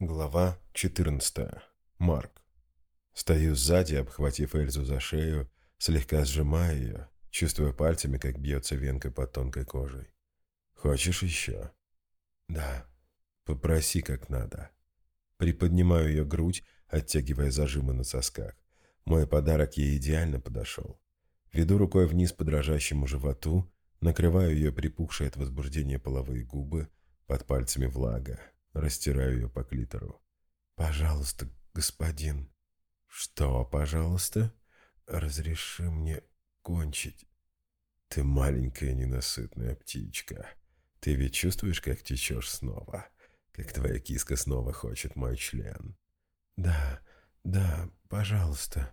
Глава 14. Марк. Стою сзади, обхватив Эльзу за шею, слегка сжимая ее, чувствуя пальцами, как бьется венка под тонкой кожей. «Хочешь еще?» «Да. Попроси, как надо». Приподнимаю ее грудь, оттягивая зажимы на сосках. Мой подарок ей идеально подошел. Веду рукой вниз по дрожащему животу, накрываю ее припухшие от возбуждения половые губы, под пальцами влага, Растираю ее по клитору. «Пожалуйста, господин». «Что, пожалуйста?» «Разреши мне кончить». «Ты маленькая ненасытная птичка. Ты ведь чувствуешь, как течешь снова? Как твоя киска снова хочет мой член?» «Да, да, пожалуйста».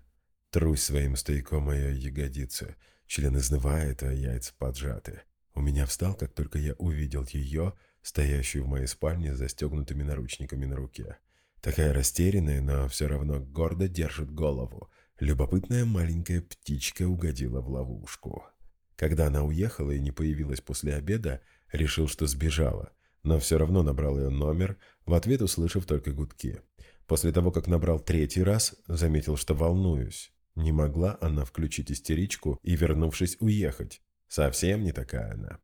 Трусь своим стояком ее ягодицы. Член изнывает, а яйца поджаты. У меня встал, как только я увидел ее, стоящую в моей спальне с застегнутыми наручниками на руке. Такая растерянная, но все равно гордо держит голову. Любопытная маленькая птичка угодила в ловушку. Когда она уехала и не появилась после обеда, решил, что сбежала, но все равно набрал ее номер, в ответ услышав только гудки. После того, как набрал третий раз, заметил, что волнуюсь. Не могла она включить истеричку и, вернувшись, уехать. Совсем не такая она.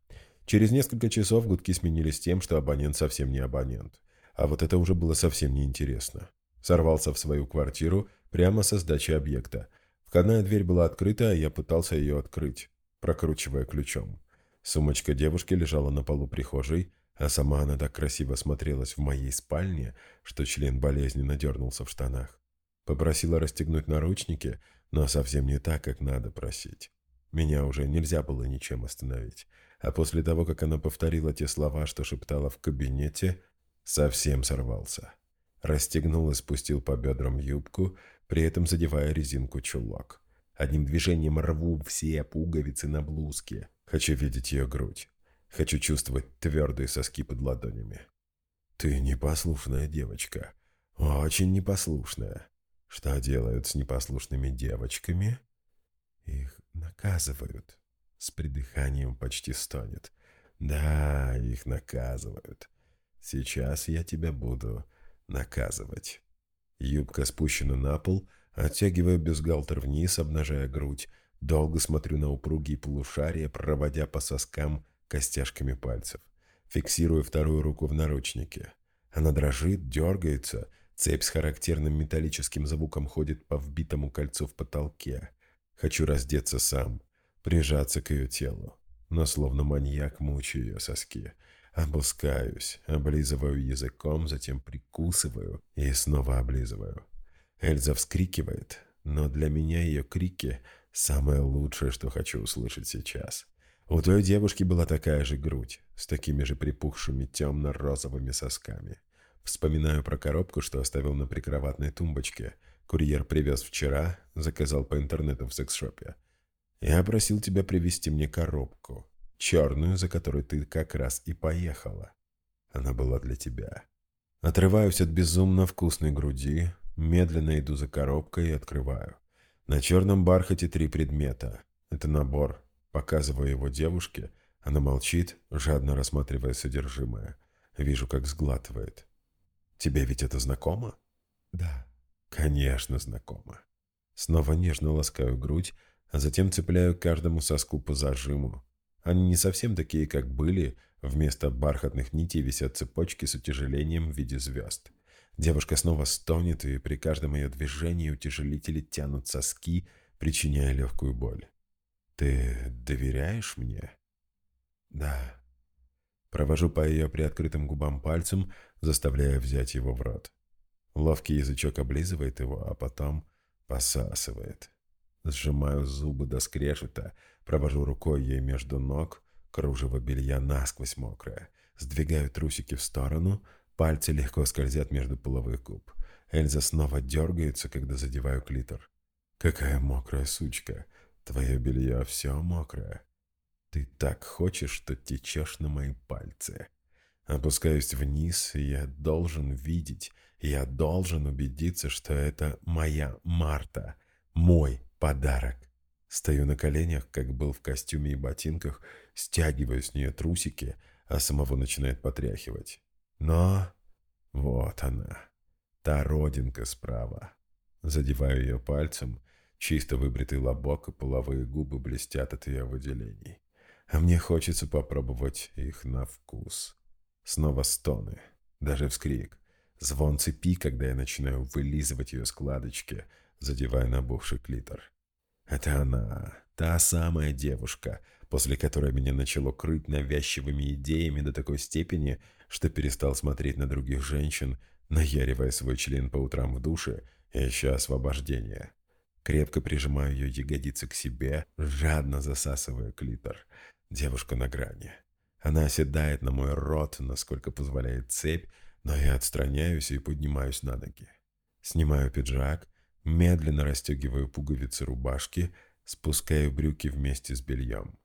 Через несколько часов гудки сменились тем, что абонент совсем не абонент. А вот это уже было совсем неинтересно. Сорвался в свою квартиру прямо со сдачи объекта. Входная дверь была открыта, а я пытался ее открыть, прокручивая ключом. Сумочка девушки лежала на полу прихожей, а сама она так красиво смотрелась в моей спальне, что член болезненно дернулся в штанах. Попросила расстегнуть наручники, но совсем не так, как надо просить. Меня уже нельзя было ничем остановить а после того, как она повторила те слова, что шептала в кабинете, совсем сорвался. Расстегнул и спустил по бедрам юбку, при этом задевая резинку чулок. Одним движением рву все пуговицы на блузке. Хочу видеть ее грудь. Хочу чувствовать твердые соски под ладонями. Ты непослушная девочка. Очень непослушная. Что делают с непослушными девочками? Их наказывают с придыханием почти стонет. «Да, их наказывают. Сейчас я тебя буду наказывать». Юбка спущена на пол, оттягивая бюстгальтер вниз, обнажая грудь. Долго смотрю на упругие полушария, проводя по соскам костяшками пальцев. Фиксирую вторую руку в наручнике. Она дрожит, дергается. Цепь с характерным металлическим звуком ходит по вбитому кольцу в потолке. Хочу раздеться сам прижаться к ее телу, но словно маньяк мучаю ее соски. Опускаюсь, облизываю языком, затем прикусываю и снова облизываю. Эльза вскрикивает, но для меня ее крики – самое лучшее, что хочу услышать сейчас. У той девушки была такая же грудь, с такими же припухшими темно-розовыми сосками. Вспоминаю про коробку, что оставил на прикроватной тумбочке. Курьер привез вчера, заказал по интернету в секс-шопе. Я просил тебя привезти мне коробку, черную, за которой ты как раз и поехала. Она была для тебя. Отрываюсь от безумно вкусной груди, медленно иду за коробкой и открываю. На черном бархате три предмета. Это набор. Показываю его девушке. Она молчит, жадно рассматривая содержимое. Вижу, как сглатывает. Тебе ведь это знакомо? Да. Конечно, знакомо. Снова нежно ласкаю грудь, а затем цепляю каждому соску по зажиму. Они не совсем такие, как были, вместо бархатных нитей висят цепочки с утяжелением в виде звезд. Девушка снова стонет, и при каждом ее движении утяжелители тянут соски, причиняя легкую боль. «Ты доверяешь мне?» «Да». Провожу по ее приоткрытым губам пальцем, заставляя взять его в рот. Ловкий язычок облизывает его, а потом посасывает. Сжимаю зубы до скрежета, провожу рукой ей между ног, кружево белья насквозь мокрое. Сдвигаю трусики в сторону, пальцы легко скользят между половых губ. Эльза снова дергается, когда задеваю клитор. «Какая мокрая сучка! Твое белье все мокрое. Ты так хочешь, что течешь на мои пальцы». Опускаюсь вниз, и я должен видеть, я должен убедиться, что это моя Марта, мой Подарок. Стою на коленях, как был в костюме и ботинках, стягиваю с нее трусики, а самого начинает потряхивать. Но вот она, Та родинка справа. Задеваю ее пальцем, чисто выбритый лобок и половые губы блестят от ее выделений. А мне хочется попробовать их на вкус. Снова стоны, даже вскрик. Звон цепи, когда я начинаю вылизывать ее складочки, задевая набухший клитор. Это она, та самая девушка, после которой меня начало крыть навязчивыми идеями до такой степени, что перестал смотреть на других женщин, наяривая свой член по утрам в душе, ища освобождения. Крепко прижимаю ее ягодицы к себе, жадно засасывая клитор. Девушка на грани. Она оседает на мой рот, насколько позволяет цепь, но я отстраняюсь и поднимаюсь на ноги. Снимаю пиджак, медленно расстегиваю пуговицы рубашки, спускаю брюки вместе с бельем.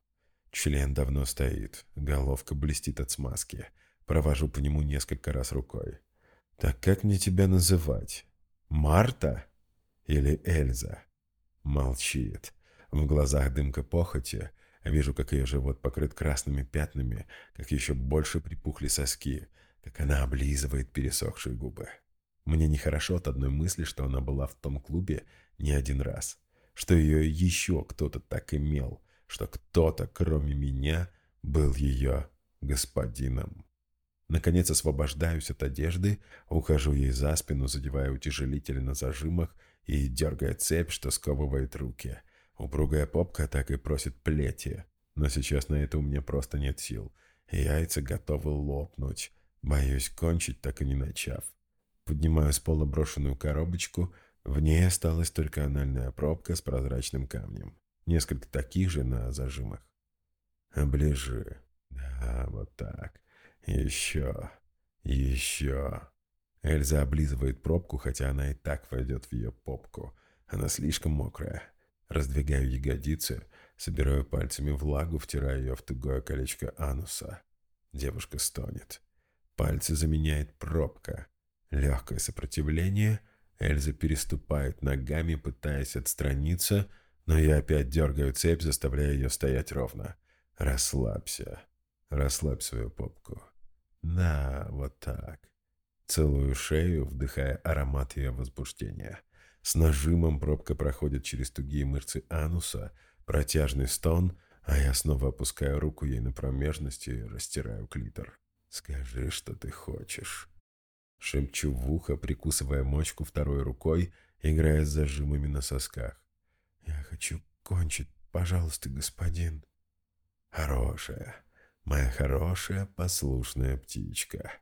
Член давно стоит, головка блестит от смазки. Провожу по нему несколько раз рукой. «Так как мне тебя называть? Марта или Эльза?» Молчит. В глазах дымка похоти. Вижу, как ее живот покрыт красными пятнами, как еще больше припухли соски, как она облизывает пересохшие губы. Мне нехорошо от одной мысли, что она была в том клубе не один раз, что ее еще кто-то так имел, что кто-то, кроме меня, был ее господином. Наконец освобождаюсь от одежды, ухожу ей за спину, задевая утяжелитель на зажимах и дергая цепь, что сковывает руки. Упругая попка так и просит плети, но сейчас на это у меня просто нет сил. Яйца готовы лопнуть. Боюсь кончить, так и не начав. Поднимаю с пола брошенную коробочку. В ней осталась только анальная пробка с прозрачным камнем. Несколько таких же на зажимах. Оближи. Да, вот так. Еще. Еще. Эльза облизывает пробку, хотя она и так войдет в ее попку. Она слишком мокрая. Раздвигаю ягодицы, собираю пальцами влагу, втираю ее в тугое колечко ануса. Девушка стонет. Пальцы заменяет пробка. Легкое сопротивление. Эльза переступает ногами, пытаясь отстраниться, но я опять дергаю цепь, заставляя ее стоять ровно. Расслабься. Расслабь свою попку. Да, вот так. Целую шею, вдыхая аромат ее возбуждения. С нажимом пробка проходит через тугие мышцы ануса, протяжный стон, а я снова опускаю руку ей на промежность и растираю клитор. «Скажи, что ты хочешь». Шепчу в ухо, прикусывая мочку второй рукой, играя с зажимами на сосках. «Я хочу кончить, пожалуйста, господин». «Хорошая, моя хорошая послушная птичка».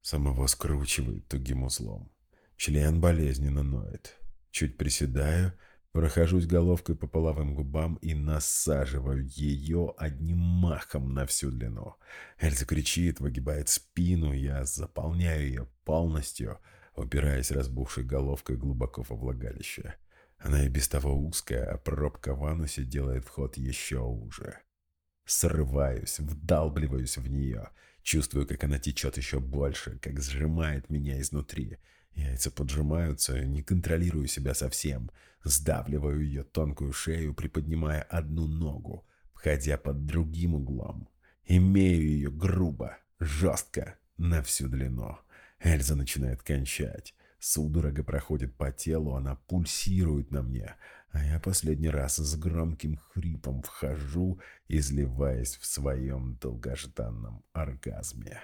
Самого скручивает тугим узлом. Член болезненно ноет. Чуть приседаю, прохожусь головкой по половым губам и насаживаю ее одним махом на всю длину. Эльза кричит, выгибает спину, я заполняю ее полностью, упираясь разбухшей головкой глубоко во влагалище. Она и без того узкая, а пробка в анусе делает вход еще уже. Срываюсь, вдалбливаюсь в нее. Чувствую, как она течет еще больше, как сжимает меня изнутри. Яйца поджимаются, не контролирую себя совсем. Сдавливаю ее тонкую шею, приподнимая одну ногу, входя под другим углом. Имею ее грубо, жестко, на всю длину. Эльза начинает кончать. Судорога проходит по телу, она пульсирует на мне, а я последний раз с громким хрипом вхожу, изливаясь в своем долгожданном оргазме.